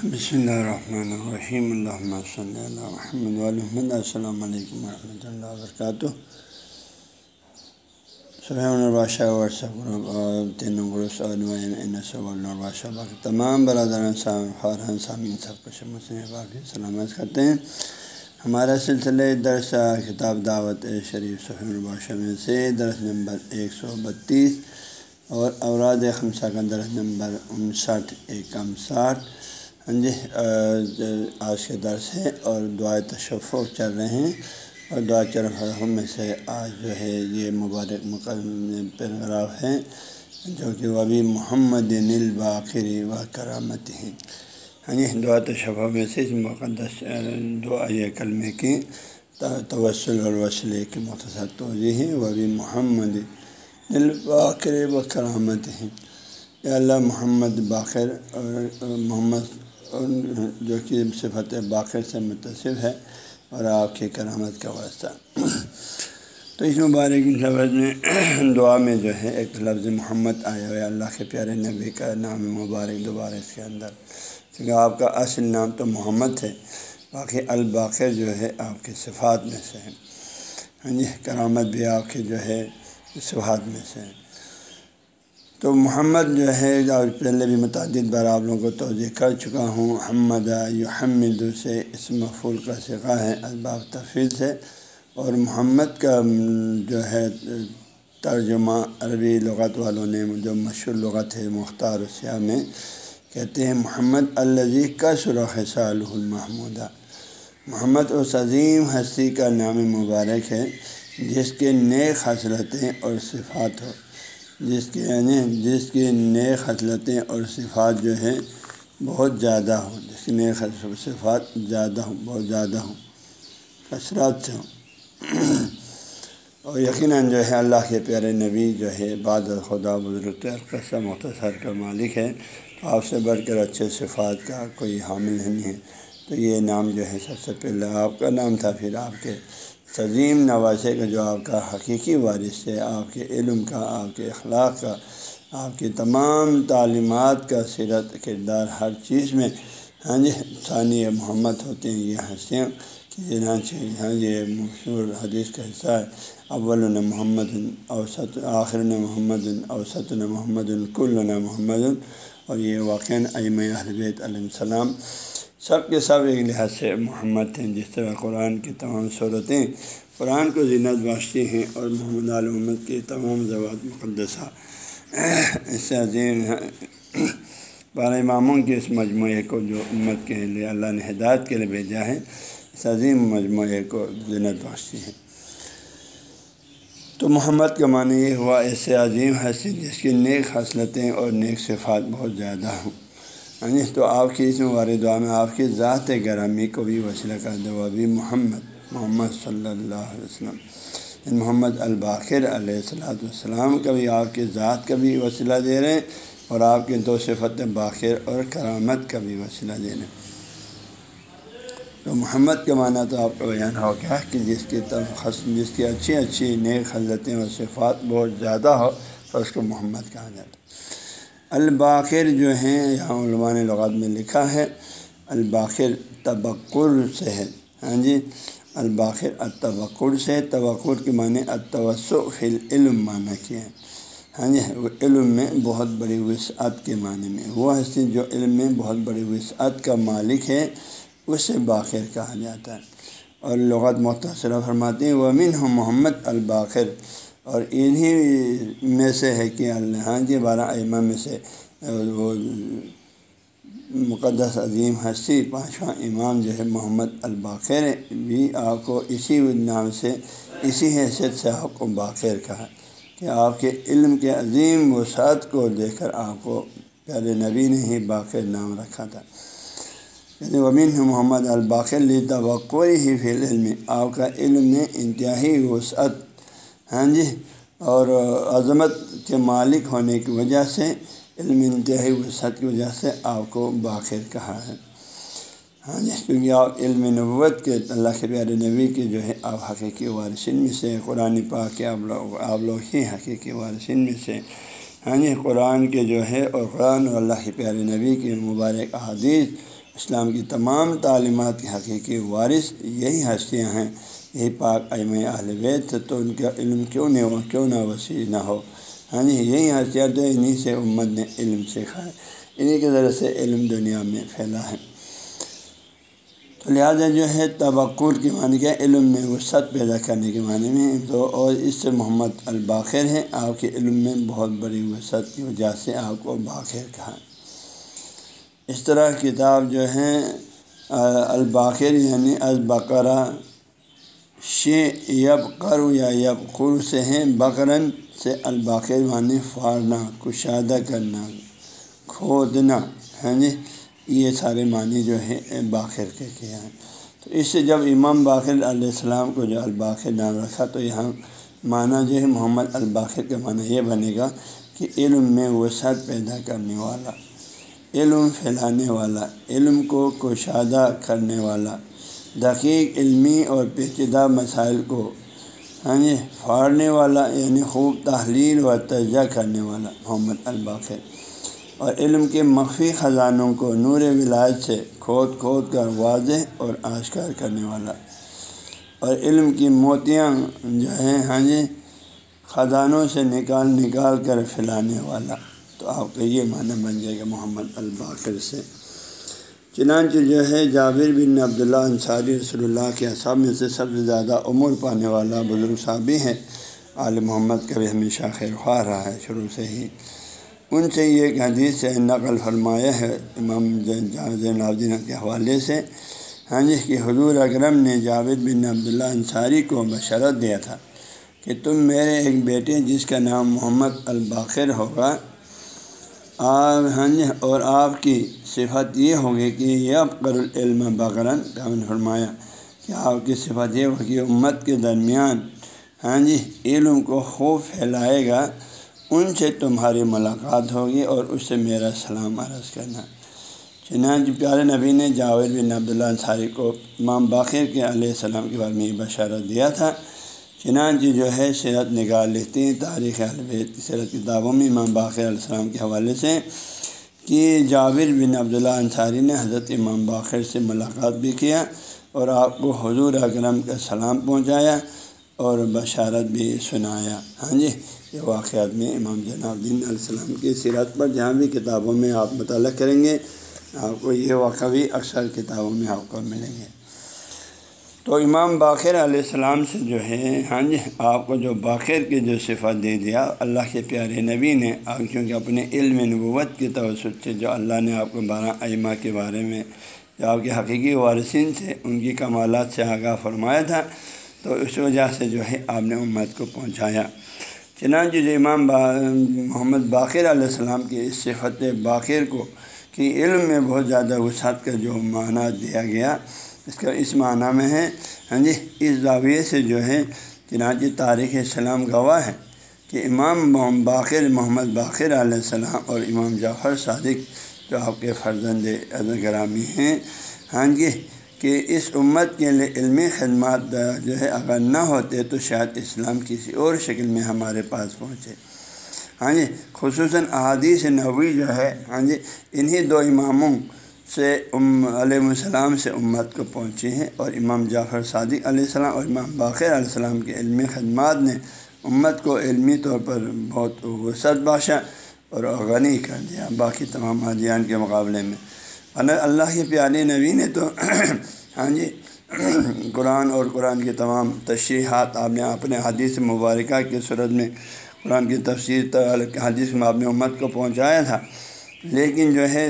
بسم اللہ الرحمن الرحیم اللہ صلی اللہ وحمد الحمد السلام علیکم ورحمۃ اللہ وبرکاتہ بادشاہ واٹسپ تین بادشاہ باقی تمام برادران خارن سامعین سب کچھ باقی سلامت کرتے ہیں ہمارا سلسلہ درس کتاب دعوت شریف سفیم البادشاہ میں سے درس نمبر ایک سو بتیس اور اوراد خمسہ کا درس نمبر انسٹھ ایکم ساٹھ ہاں جی آج کے درس ہے اور دعا تشف چل رہے ہیں اور دعا چرف میں سے آج جو ہے یہ مبارک مقدم پیراگراف ہیں جو کہ وبی محمد نل باخری و کرامت ہیں۔ ہاں جی دعا تشفہ میں سے اس مقدس دعا کلمے کی توسل اور وسلے کی مختصر توضیع ہے۔ وبی محمد نل باخر و کرامت ہیں۔ اللہ محمد باخر اور محمد جو کہ صفت باقر سے متصف ہے اور آپ کی کرامت کا واسطہ۔ تو اس مبارک لفظ میں دعا میں جو ہے ایک لفظ محمد آیا ہوا اللہ کے پیارے نبی کا نام مبارک دوبارہ اس کے اندر۔ کیونکہ آپ کا اصل نام تو محمد ہے، باقی الباقر جو ہے آپ کے صفات میں سے ہے ہاں جی کرامت بھی آپ کے جو ہے صفات میں سے ہے تو محمد جو ہے پہلے بھی متعدد بار آپ لوگوں کو توجہ کر چکا ہوں۔ محمد حمد سے اس مفول کا سکھا ہے اسباب تفیل سے۔ اور محمد کا جو ہے، ترجمہ عربی لغت والوں نے جو مشہور لغت ہے، مختار سیاح میں کہتے ہیں، محمد الزی کا سرخ صال المحمودہ۔ محمد اس عظیم ہستی کا نام مبارک ہے، جس کے نیک حسرتیں اور صفات ہو۔ جس کے یعنی جس کی نئے خصلتیں اور صفات جو ہیں بہت زیادہ ہوں۔ جس کی نئے صفات زیادہ ہوں، بہت زیادہ ہوں۔ کثرات سے ہوں۔ اور یقیناً جو ہے اللہ کے پیارے نبی جو ہے بعد خدا بزرگ قصہ مختصر کا مالک ہے۔ تو آپ سے بڑھ کر اچھے صفات کا کوئی حامل نہیں ہے۔ تو یہ نام جو ہے سب سے پہلے آپ کا نام تھا، پھر آپ کے تظیم نوازے کا جو آپ کا حقیقی وارث ہے، آپ کے علم کا، آپ کے اخلاق کا، آپ کی تمام تعلیمات کا سیرت کردار ہر چیز میں۔ ہاں جی ثانی محمد ہوتے ہیں، یہ ہنسیاں کہ ہاں یہ مشہور حدیث کا حصہ ہے اول محمد اوسط آخر محمد اوسط محمد الکل محمد۔ اور یہ واقع ایم حربیت علیہ السلام سب کے سب ایک لحاظ سے محمد ہیں، جس طرح قرآن کی تمام صورتیں قرآن کو زینت باشتی ہیں اور محمد علیہ محمد کی تمام زبات مقدسہ۔ اس سے عظیم بارہ اماموں کے اس مجموعے کو جو امت کے لیے اللہ نے ہدایت کے لیے بھیجا ہے، اس عظیم مجموعے کو زینت باشتی ہے تو محمد کا معنی یہ ہوا ایسے عظیم حسین جس کی نیک حصلتیں اور نیک صفات بہت زیادہ ہوں۔ ہاں جی تو آپ کی اس مبارک دعا میں آپ کی ذات گرامی کو بھی وسیلہ کر دو ابھی محمد محمد صلی اللہ علیہ وسلم۔ یعنی محمد الباخر علیہ السلاۃ والسلام کا بھی آپ کی ذات کا بھی وسیلہ دے رہے ہیں اور آپ کے دو صفت باخر اور کرامت کا بھی وسیلہ دے رہے ہیں۔ تو محمد کے معنی تو آپ کا بیان ہو گیا کہ جس کی جس کی اچھی اچھی نیک حضرتیں اور صفات بہت زیادہ ہو تو اس کو محمد کہا جاتا ہے۔ الباخر جو ہیں، یہاں علماء نے لغات میں لکھا ہے، الباخر تبکر سے ہے۔ ہاں جی الباخر التبکر سے تبکر کے معنی فی العلم معنی کیا ہے ہاں جی وہ علم میں بہت بڑی وسعت کے معنی میں۔ وہ ہستی جو علم میں بہت بڑی وسعت کا مالک ہے، اسے باخر کہا جاتا ہے۔ اور لغت مختصرہ فرماتے ہیں ومن محمد الباخر۔ اور انہی میں سے ہے کہ اللہ جی بارہ ائمہ میں سے وہ مقدس عظیم ہستی پانچواں امام جو ہے محمد الباخر بھی آپ کو اسی نام سے، اسی حیثیت سے آپ کو باخر کہا کہ آپ کے علم کے عظیم وسعت کو دیکھ کر آپ کو پیارے نبی نے ہی باخر نام رکھا تھا۔ یعنی ومین محمد الباخر لی توقع ہی فی العلم، آپ کا علم میں انتہائی وسعت ہاں جی؟ اور عظمت کے مالک ہونے کی وجہ سے، علم انتہائی وسعت کی وجہ سے آپ کو باخر کہا ہے۔ ہاں جی کیونکہ آپ علم نبوت کے، اللہ کے پیارے نبی کے جو ہے، آپ حقیقی وارثین میں سے، قرآن پاک کے آپ لوگ آپ لوگ ہی حقیقی وارثین میں سے۔ ہاں جی قرآن کے جو ہے، اور قرآن اور اللہ کے پیارے نبی کے مبارک احادیث، اسلام کی تمام تعلیمات کے حقیقی وارث، یہی ہستیاں ہیں۔ یہی پاک ایم اہل بیت، تو ان کا علم کیوں نہیں ہو، کیوں نہ وسیع نہ ہو؟ ہاں جی یہی حیثیت ہے انہیں سے امت نے علم سیکھا ہے۔ انہیں کے ذریعے سے علم دنیا میں پھیلا ہے۔ تو لہٰذا جو ہے تبکر کے معنی کیا علم میں وسعت پیدا کرنے کے معنی میں۔ تو اور اس سے محمد الباخر ہے آپ کے علم میں بہت بڑی وسعت کی وجہ سے آپ کو باخر کہا۔ اس طرح کتاب جو ہے الباخر یعنی البقرہ شے یب کرو یا یب قر سے ہیں، بقرن سے الباخر معنی فارنا کشادہ کرنا، کھودنا ہے جی یہ سارے معنی جو ہے باخر کے کیا ہیں۔ تو اس سے جب امام باخر علیہ السلام کو جو الباخر نام رکھا، تو یہاں معنی جو ہے محمد الباخر کا معنی یہ بنے گا کہ علم میں وسعت پیدا کرنے والا، علم پھیلانے والا، علم کو کشادہ کرنے والا۔ دقیق علمی اور پیچیدہ مسائل کو ہاں جی پھاڑنے والا یعنی خوب تحلیل و تجزیہ کرنے والا محمد الباخر اور علم کے مخفی خزانوں کو نور ولایت سے کھود کھود کر واضح اور آشکار کرنے والا۔ اور علم کی موتیاں جو ہیں ہاں جی خزانوں سے نکال نکال کر پھیلانے والا۔ تو آپ کا یہ معنی بن جائے گا محمد الباقر سے۔ چنانچہ جو ہے، جابر بن عبداللہ انصاری رسول اللہ کے اصحاب میں سے سب سے زیادہ عمر پانے والا بزرگ صاحب بھی ہیں۔ عال محمد کا بھی ہمیشہ خیر خواہ رہا ہے شروع سے ہی۔ ان سے یہ ایک حدیث سے نقل فرمایا ہے، امام زین الدین کے حوالے سے۔ ہاں جی کہ حضور اکرم نے جاوید بن عبداللہ انصاری کو بشرت دیا تھا کہ تم میرے ایک بیٹے جس کا نام محمد الباخر ہوگا آپ اور آپ کی صفت یہ ہوگی کہ یہ العلم بقرن کا فرمایا کہ آپ کی صفت یہ ہوگی امت کے درمیان ہاں جی علم کو خوب پھیلائے گا، ان سے تمہاری ملاقات ہوگی اور اس سے میرا سلام عرض کرنا۔ چنانچہ پیارے نبی نے جاوید بن عبداللہ انصاری کو امام باخر کے علیہ السلام کے بارے میں بشارت دیا تھا چنانچہ جو ہے سیرت نگاہ لیتی ہیں تاریخ البید سیرت کتابوں میں امام باخر علیہ السلام کے حوالے سے کہ جاوید بن عبداللہ انصاری نے حضرت امام باخر سے ملاقات بھی کیا اور آپ کو حضور اکرم کا سلام پہنچایا اور بشارت بھی سنایا۔ ہاں جی یہ واقعات میں امام جناب الدین علیہ السلام کی سیرت پر جہاں بھی کتابوں میں آپ مطالعہ کریں گے، آپ کو یہ واقعہ بھی اکثر کتابوں میں آپ کو ملیں گے۔ تو امام باخر علیہ السلام سے جو ہے ہاں جی آپ کو جو باخر کی جو صفت دے دیا، اللہ کے پیارے نبی نے آپ کیونکہ اپنے علم نبوت کی توسط سے جو اللہ نے آپ کو بارہ ائمہ کے بارے میں جو آپ کے حقیقی وارثین سے ان کی کمالات سے آگاہ فرمایا تھا، تو اس وجہ سے جو ہے آپ نے امت کو پہنچایا۔ چنانچہ جو امام با، محمد باقر علیہ السلام کی اس صفت باقر کو کہ علم میں بہت زیادہ وسعت کا جو معنی دیا گیا اس کا اس معنی میں ہے ہاں جی اس زاویے سے جو ہے چنانچہ تاریخ اسلام گواہ ہے کہ امام باقر، محمد باقر علیہ السلام اور امام جعفر صادق جو آپ کے فرزند گرامی ہیں ہاں جی کہ اس امت کے لیے علمی خدمات جو ہے اگر نہ ہوتے تو شاید اسلام کسی اور شکل میں ہمارے پاس پہنچے۔ ہاں جی خصوصاً احادیث نبوی جو ہے ہاں جی انہی دو اماموں سے ام علیہ السلام سے امت کو پہنچی ہیں اور امام جعفر صادق علیہ السلام اور امام باقر علیہ السلام کے علمی خدمات نے امت کو علمی طور پر بہت وسعت باشا اور غنی کر دیا باقی تمام ادیان کے مقابلے میں۔ اللہ کے پیارے نبی نے تو ہاں جی قرآن اور قرآن کے تمام تشریحات آپ نے اپنے حدیث مبارکہ کی صورت میں، قرآن کی تفسیر حدیث میں آپ نے امت کو پہنچایا تھا۔ لیکن جو ہے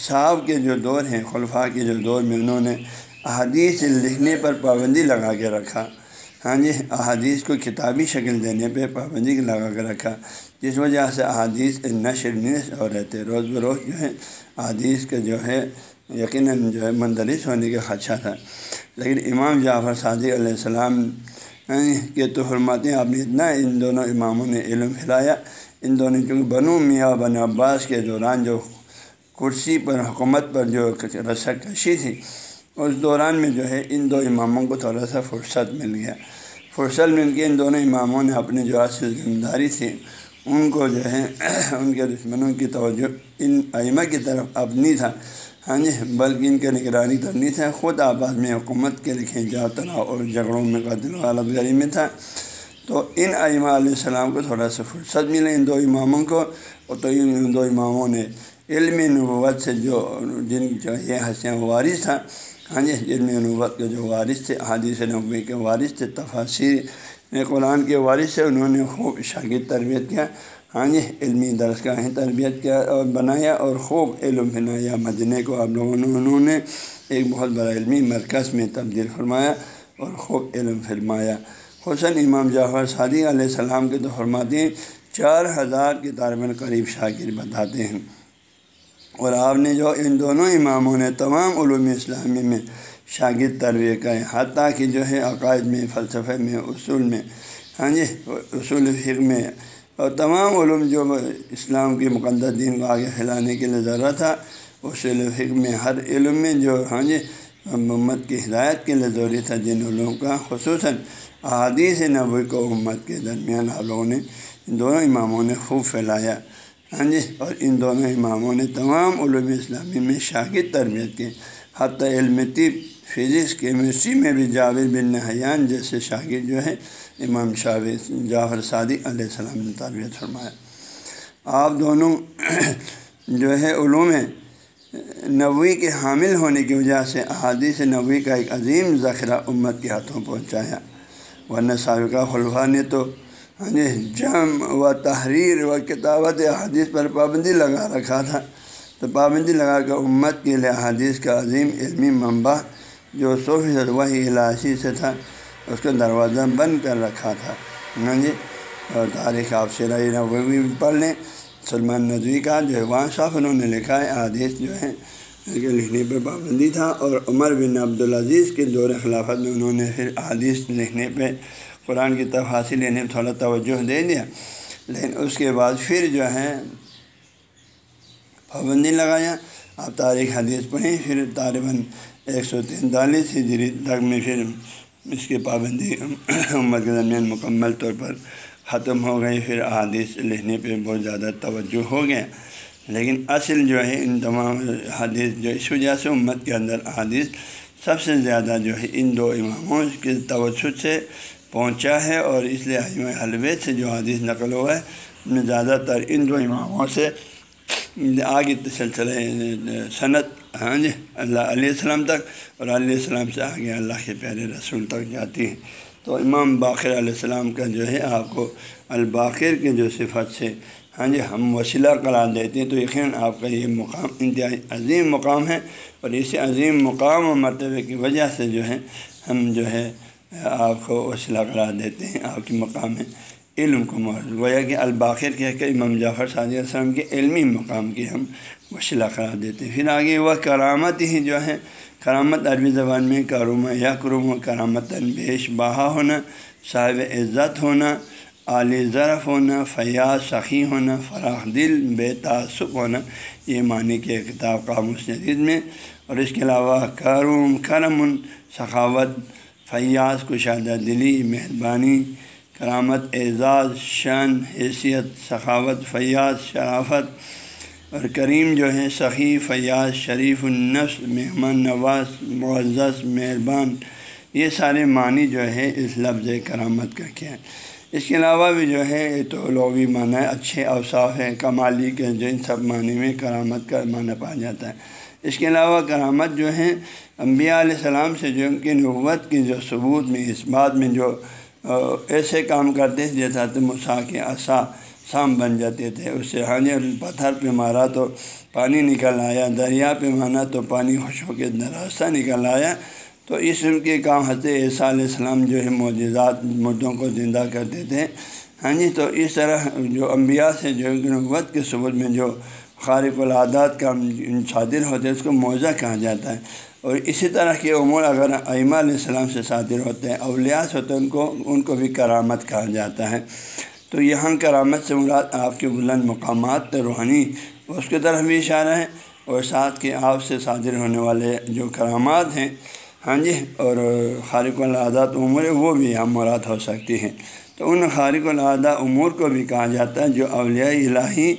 صاحب کے جو دور ہیں، خلفاء کے جو دور میں انہوں نے احادیث لکھنے پر پابندی لگا کے رکھا۔ ہاں جی احادیث کو کتابی شکل دینے پہ پابندی لگا کے رکھا۔ جس وجہ سے احادیث نشر نش ہو رہے تھے۔ روز بروز جو ہے، احادیث کے جو ہے، یقیناً جو ہے، مندرس ہونے کا خدشہ تھا۔ لیکن امام جعفر صادق علیہ السلام ہاں جی، کے تو حرماتیں آپ نے اتنا ان دونوں اماموں نے علم پھیلایا۔ ان دونوں چونکہ بنو میاں بن عباس کے دوران جو کرسی پر حکومت پر جو رسک کشی تھی، اس دوران میں جو ہے ان دو اماموں کو تھوڑا سا فرصت مل گیا۔ فرصت مل کے ان دونوں اماموں نے اپنی جو اصل ذمہ داری تھی، ان کو جو ہے ان کے دشمنوں کی توجہ ان ائمہ کی طرف اب نہیں تھا۔ ہاں جی بلکہ ان کے نگرانی طرف نہیں تھا خود آباد میں حکومت کے لکھیں جا تناؤ اور جھگڑوں میں قتل غالب گری میں تھا۔ تو ان ائمہ علیہ السلام کو تھوڑا سا فرصت ملے ان دو اماموں کو اور تو ان دو اماموں نے علم نبوت سے جو جن جو یہ حسیاں وارث تھا ہاں جی علم نبوت کے جو وارث تھے حادث نبوی کے وارث تھے تفاصیر قرآن کے وارث سے انہوں نے خوب شاگرد تربیت کیا ہاں جی علمی درس کا تربیت کیا اور بنایا اور خوب علم بنایا مدنے کو۔ آپ لوگوں نے، انہوں نے ایک بہت بڑا علمی مرکز میں تبدیل فرمایا اور خوب علم فرمایا۔ حسن امام جعفر صادی علیہ السلام کے تو فرماتے ہیں چار ہزار کے طالب قریب شاگرد بتاتے ہیں۔ اور آپ نے جو ان دونوں اماموں نے تمام علوم اسلامی میں شاگرد تربیت کا ہے، حتیٰ کہ جو ہے عقائد میں، فلسفے میں، اصول میں ہاں جی اصول فکر میں اور تمام علوم جو اسلام کی مقدس دین کو آگے پھیلانے کے لیے ضرورت تھا، اصول فکر میں ہر علم میں جو ہاں جی محمد کی ہدایت کے لیے ضروری تھا جن علوم کا، خصوصاً احادیث نبوی کو امت کے درمیان لوگوں نے ان دونوں اماموں نے خوب پھیلایا۔ ہاں جی اور ان دونوں اماموں نے تمام علوم اسلامی میں شاگرد تربیت کی۔ حتیٰ علم طب، فزکس، کیمسٹری میں بھی جاوید بن حیان جیسے شاگرد جو ہے امام شاہ جعفر صادق علیہ السلام نے تربیت فرمایا۔ آپ دونوں جو ہے علوم نبوی کے حامل ہونے کی وجہ سے احادیث نبوی کا ایک عظیم ذخیرہ امت کے ہاتھوں پہنچایا۔ ورنہ سابقہ خلفہ نے تو یعنی ہاں جی جم و تحریر و کتابت حدیث پر پابندی لگا رکھا تھا۔ تو پابندی لگا کر امت کے لیے حدیث کا عظیم علمی منبع جو سو فیصد وہی علاحی سے تھا، اس کا دروازہ بند کر رکھا تھا۔ ہاں جی اور تاریخ آپ سے وہ بھی پڑھ لیں۔ سلمان ندوی کا جو ہے، وہاں صاف انہوں نے لکھا ہے حدیث جو ہے کے لکھنے پہ پابندی تھا اور عمر بن عبدالعزیز کے دور خلافت میں انہوں نے پھر حدیث لکھنے پہ قرآن کی طرف حاصل لینے میں تھوڑا توجہ دے دیا۔ لیکن اس کے بعد پھر جو ہے پابندی لگایا آپ تاریخ حدیث پڑھیں، پھر طالباً ایک سو تینتالیس ہجری تک میں پھر اس کی پابندی امت کے درمیان مکمل طور پر ختم ہو گئی۔ پھر حادث لکھنے پہ بہت زیادہ توجہ ہو گیا۔ لیکن اصل جو ہے ان تمام حدیث جو اس وجہ سے امت کے اندر حادث سب سے زیادہ جو ہے ان دو اماموں کے توسط سے پہنچا ہے اور اس لیے حلوے سے جو حدیث نقل ہوا ہے، ان میں زیادہ تر ان دو اماموں سے آگے سلسلہ صنعت ہاں جی اللہ علیہ السلام تک اور علیہ السلام سے آگے اللہ کے پیارے رسول تک جاتی ہے تو امام باقر علیہ السلام کا جو ہے، آپ کو الباقر کے جو صفت سے ہاں جی ہم وسیلہ قرار دیتے ہیں تو یقیناً آپ کا یہ مقام، انتہائی عظیم مقام ہے اور اسی عظیم مقام و مرتبے کی وجہ سے جو ہے، ہم جو ہے، آپ کو وسیلہ قرار دیتے ہیں، آپ کی مقام ہے، علم کو محض۔ گویا کہ الباخر کہہ کے امام جعفر صادی السلام کے علمی مقام کی ہم وسیلہ قرار دیتے ہیں۔ پھر آگے وہ کرامت ہی جو ہے، کرامت عربی زبان میں کروم یا کروم و کرامت بیش بہا ہونا، صاحب عزت ہونا عالی ظرف ہونا فیاض سخی ہونا، فراخ دل، بے تعصب ہونا، یہ معنی کے کتاب قاموس جدید میں اور اس کے علاوہ کرم کرم سخاوت، فیاض، کشادہ دلی، مہربانی، کرامت، اعزاز، شان، حیثیت، سخاوت، فیاض، شرافت، اور کریم جو ہے سخی، فیاض، شریف، النفس، مہمان نواز، معزز، مہربان، یہ سارے معنی جو ہے اس لفظ کرامت کا کیا ہے۔ اس کے علاوہ بھی جو ہے یہ تو لغوی معنی ہے اچھے اوصاف ہیں، کمالی کے جو ان سب معنی میں کرامت کا معنی پایا جاتا ہے۔ اس کے علاوہ کرامت جو ہے انبیاء علیہ السلام سے جو ان کی نوت کی جو ثبوت میں، اس بات میں جو ایسے کام کرتے تھے جیسا تو مسا کے عصا سام بن جاتے تھے۔ اس سے ہاں پتھر پہ مارا تو پانی نکل آیا، دریا پہ مانا تو پانی خوش ہو کے راستہ نکل آیا۔ تو اس کے کام حضرت عیسیٰ علیہ السلام جو ہے معجزات مردوں کو زندہ کرتے تھے ہاں جی تو اس طرح جو انبیاء سے جو نوت کے ثبوت میں جو خارق العادات کا صادر ہوتے ہیں، اس کو موضع کہا جاتا ہے۔ اور اسی طرح کے امور اگر ائمہ علیہ السلام سے صادر ہوتے ہیں اولیاس ہوتے ہیں ان کو ان کو بھی کرامت کہا جاتا ہے۔ تو یہاں کرامت سے مراد آپ کے بلند مقامات روحانی، اس کی طرف بھی اشارہ ہے۔ اور ساتھ کے آپ سے صادر ہونے والے جو کرامات ہیں ہاں جی اور خارق العادات عمر، وہ بھی یہاں مراد ہو سکتی ہیں۔ تو ان خارق العادہ امور کو بھی کہا جاتا ہے، جو اولیاء الہی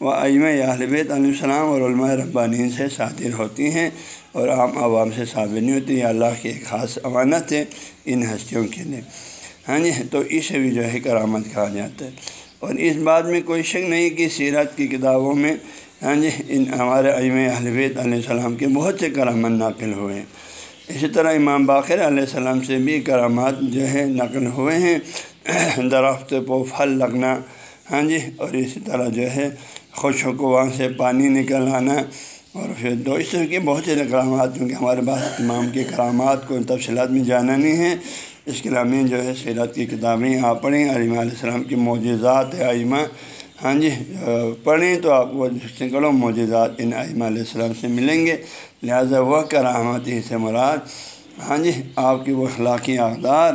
و ایم بیت علیہ السلام اور علماء ربانین سے صادر ہوتی ہیں اور عام عوام سے ثابت نہیں ہوتی، یہ اللہ کی ایک خاص امانت ہے ان ہستیوں کے لیے۔ ہاں جی تو اسے بھی جو ہے کرامت کہا جاتا ہے۔ اور اس بات میں کوئی شک نہیں کہ سیرت کی کتابوں میں ہاں جی ان ہمارے ایم بیت علیہ السلام کے بہت سے کرامت ناقل ہوئے ہیں۔ اسی طرح امام باقر علیہ السلام سے بھی کرامات جو ہے نقل ہوئے ہیں، درخت پو پھل لگنا ہاں جی اور اسی طرح جو ہے خوش ہو کو وہاں سے پانی نکل آنا، اور پھر دو اس طرح کے بہت سے کرامات، کیونکہ ہمارے پاس امام کے کرامات کو تفصیلات میں جانا نہیں ہے۔ اس کے علاوہ جو ہے سیرت کی کتابیں آپ پڑھیں علیم علیہ السلام کی معجزات آئمہ ہاں جی پڑھیں تو آپ کو سینکڑوں معجزات ان علمہ علیہ السلام سے ملیں گے۔ لہٰذا وہ کرامت سے مراد ہاں جی آپ کی وہ اخلاقی اقدار،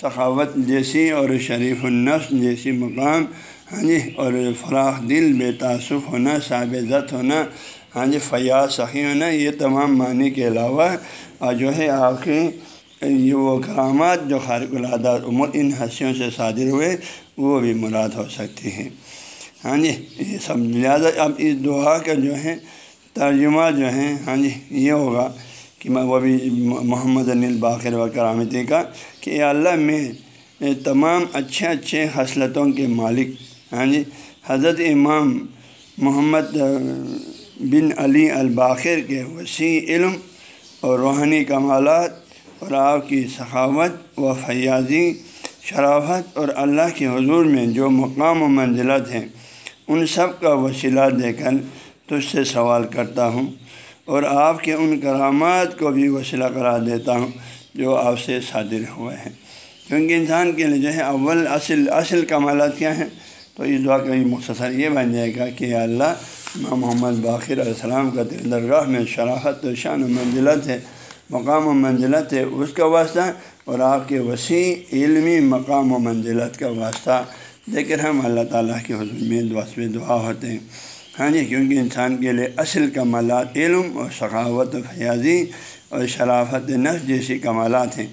سخاوت جیسی اور شریف النفس جیسی مقام ہاں جی اور فراخ دل، بے تعصف ہونا صاب عزت ہونا ہاں جی فیاض سخی ہونا، یہ تمام معنی کے علاوہ جو ہے آپ کی یہ وہ کرامات جو خارق العادات عمر ان حسیوں سے صادر ہوئے، وہ بھی مراد ہو سکتی ہیں۔ ہاں جی یہ سب لہٰذا اب اس دعا کا جو ہے، ترجمہ جو ہے ہاں جی یہ ہوگا کہ میں وہ بھی محمد انل باخر و کرامتی کا کہ اللہ، میں تمام اچھے اچھے حصلتوں کے مالک ہاں جی حضرت امام محمد بن علی الباخر کے وسیع علم اور روحانی کمالات اور آپ کی سخاوت و فیاضی، شرافت اور اللہ کے حضور میں جو مقام و منزلت ہیں ان سب کا وسیلہ دے کر تجھ سے سوال کرتا ہوں اور آپ کے ان کرامات کو بھی وسیلہ کرا دیتا ہوں جو آپ سے صادر ہوئے ہیں۔ کیونکہ انسان کے لیے جو ہے اول اصل اصل کمالات کیا ہیں؟ تو اس دعا کا مختصر یہ بن جائے گا کہ اللہ، امام محمد باقر علیہ السلام کا دل درگاہ میں شراحت و شان و منزلت ہے، مقام و منزلت ہے، اس کا واسطہ اور آپ کے وسیع، علمی مقام و منزلت کا واسطہ لیکن ہم اللہ تعالیٰ کے حضور میں وصف دعا ہوتے ہیں۔ ہاں جی کیونکہ انسان کے لیے اصل کمالات علم اور ثقافت و فیاضی اور شرافت نفس جیسی کمالات ہیں۔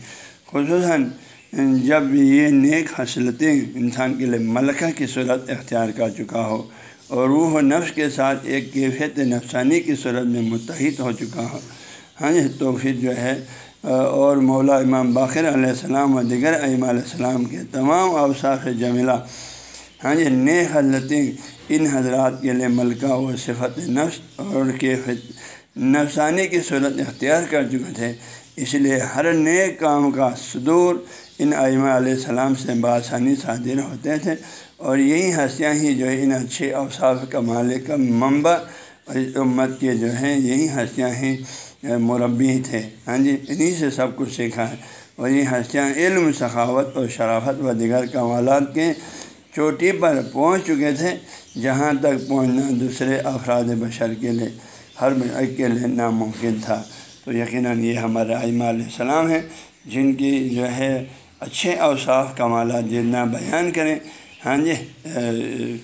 خصوصاً جب یہ نیک حصلتیں انسان کے لیے ملکہ کی صورت اختیار کر چکا ہو اور روح و نفس کے ساتھ ایک کیفیت نفسانی کی صورت میں متحد ہو چکا ہو۔ ہاں جی تو پھر جو ہے، اور مولا امام باخر علیہ السلام و دیگر ام علیہ السلام کے تمام اوصاف جمیلہ ہاں جی نئے حضرتیں ان حضرات کے لیے ملکہ و صفت نفس اور کے نفسانی کی صورت اختیار کر چکے تھے۔ اس لیے ہر نئے کام کا صدور ان ائمہ علیہ السلام سے بآسانی صادر ہوتے تھے۔ اور یہی ہنسیاں ہی جو ہے ان اچھے اوصاف کا مالک، کا منبع اور امت کے جو ہیں، یہی ہنسیاں ہی مربی تھے۔ ہاں جی انہیں سے سب کچھ سیکھا ہے۔ اور یہ ہنسیاں علم، سخاوت اور شرافت و دیگر کمالات کے چوٹی پر پہنچ چکے تھے، جہاں تک پہنچنا دوسرے افراد بشر کے لیے ہر ایک کے لیے ناممکن تھا۔ تو یقیناً یہ ہمارے ائمہ علیہ السلام ہیں، جن کی جو ہے اچھے اوصاف کمالات جتنا بیان کریں۔ ہاں جی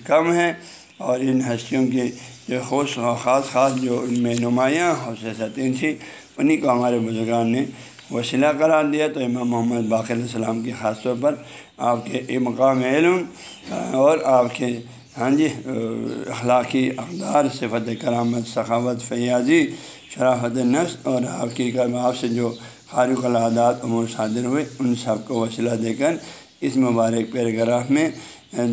کم ہیں اور ان ہستیوں کی جو خوش خاص خاص جو ان میں نمایاں حوصلہ تھیں انہیں کو ہمارے بزرگان نے وسیلہ قرار دیا تو امام محمد باقی علیہ السلام کے خاص طور پر آپ کے مقام علم اور آپ کے ہاں جی اخلاقی اقدار، صفت کرامت ثقافت فیاضی، شرافت نفس اور آپ کی آپ سے جو خارق العادات امور صادر ہوئے، ان سب کو وسیلہ دے کر اس مبارک پیراگراف میں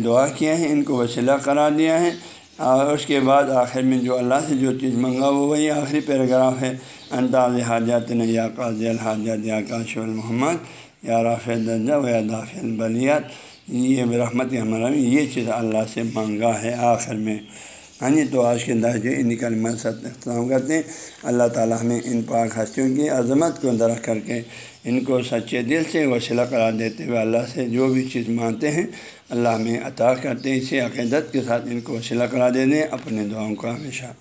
دعا کیا ہے، ان کو وسیلہ قرار دیا ہے۔ اور اس کے بعد آخر میں جو اللہ سے جو چیز منگا وہ وہی آخری پیراگراف ہے۔ انداز حاجات نے یا قاضی الحاجات یا کاش المحمد، یا رافع درجہ و یا دافع البلیات۔ یہ رحمت ہمارا یہ چیز اللہ سے مانگا ہے آخر میں۔ ہاں جی تو آج کے انداز جو ان کلمات سب اختتام کرتے ہیں۔ اللہ تعالیٰ ہمیں ان پاک ہستیوں کی عظمت کو درخت کر کے ان کو سچے دل سے وسیلہ قرار دیتے ہوئے اللہ سے جو بھی چیز مانتے ہیں اللہ میں عطا کرتے ہیں اسی عقیدت کے ساتھ ان کو وسیلہ کرا دے دیں اپنے دعاؤں کا ہمیشہ